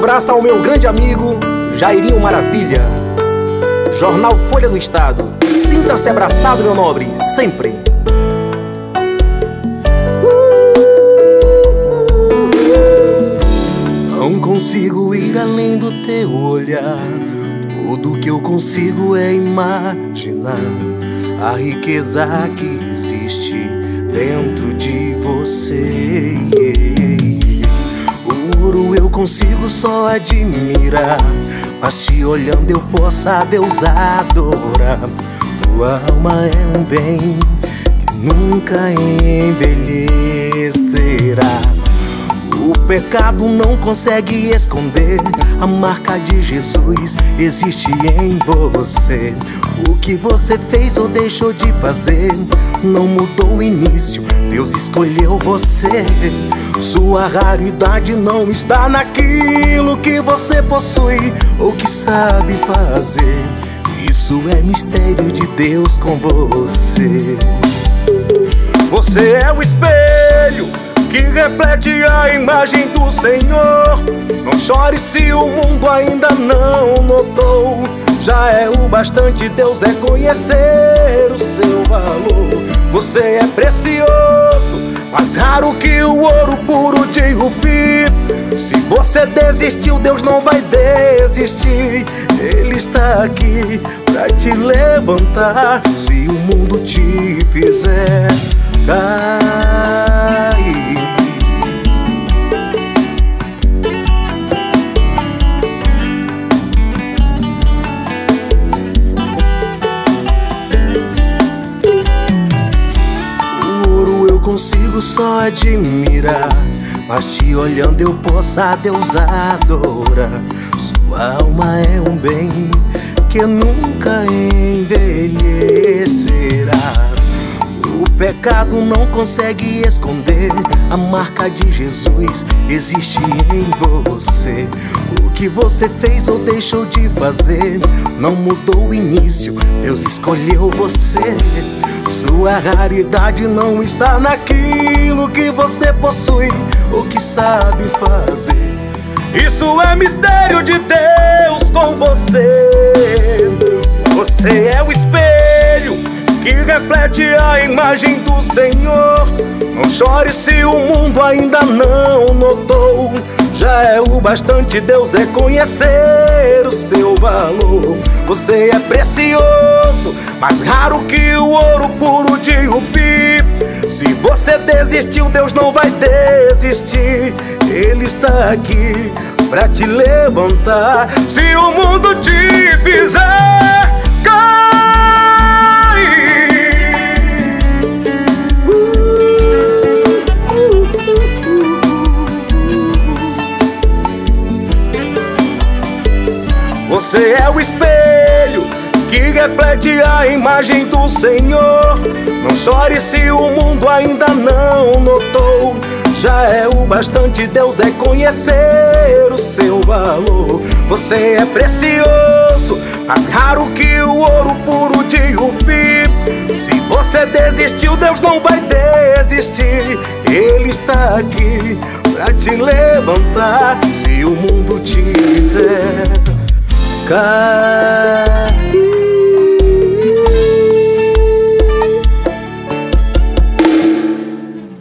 abraço ao meu grande amigo Jairinho Maravilha, Jornal Folha do Estado. Sinta-se abraçado, meu nobre, sempre. Não consigo ir além do teu olhar. Tudo que eu consigo é imaginar a riqueza que existe dentro de você. Consigo só admirar, mas te olhando eu posso a Deus adorar. Tua alma é um bem que nunca envelhecerá. Pecado não consegue esconder a marca de Jesus existe em você. O que você fez ou deixou de fazer não mudou o início. Deus escolheu você. Sua raridade não está naquilo que você possui ou que sabe fazer. Isso é mistério de Deus com você. Você é o espelho que reflete a imagem do Senhor. Não chore se o mundo ainda não notou. Já é o bastante Deus reconhecer o seu valor. Você é precioso, mais raro que o ouro puro de Rubi. Se você desistiu, Deus não vai desistir. Ele está aqui pra te levantar. Se o mundo te fizer cair. Consigo só admirar. Mas te olhando eu posso a Deus adorar. Sua alma é um bem que nunca envelhecerá. O pecado não consegue esconder a marca de Jesus existe em você. O que você fez ou deixou de fazer não mudou o início. Deus escolheu você. Sua raridade não está naquilo que você possui ou que sabe fazer. Isso é mistério de Deus com você. Você é o espelho que reflete a imagem do Senhor. Não chore se o mundo ainda não notou. Já é o bastante Deus reconhecer o seu valor. Você é precioso, mais raro que o ouro puro de Rubi. Se você desistiu, Deus não vai desistir. Ele está aqui pra te levantar. Se o mundo te fizer cair. Você é o espelho que reflete a imagem do Senhor. Não chore se o mundo ainda não notou. Já é o bastante Deus reconhecer o seu valor. Você é precioso, mais raro que o ouro puro de Rubi. Se você desistiu, Deus não vai desistir. Ele está aqui pra te levantar. Se o mundo te cair.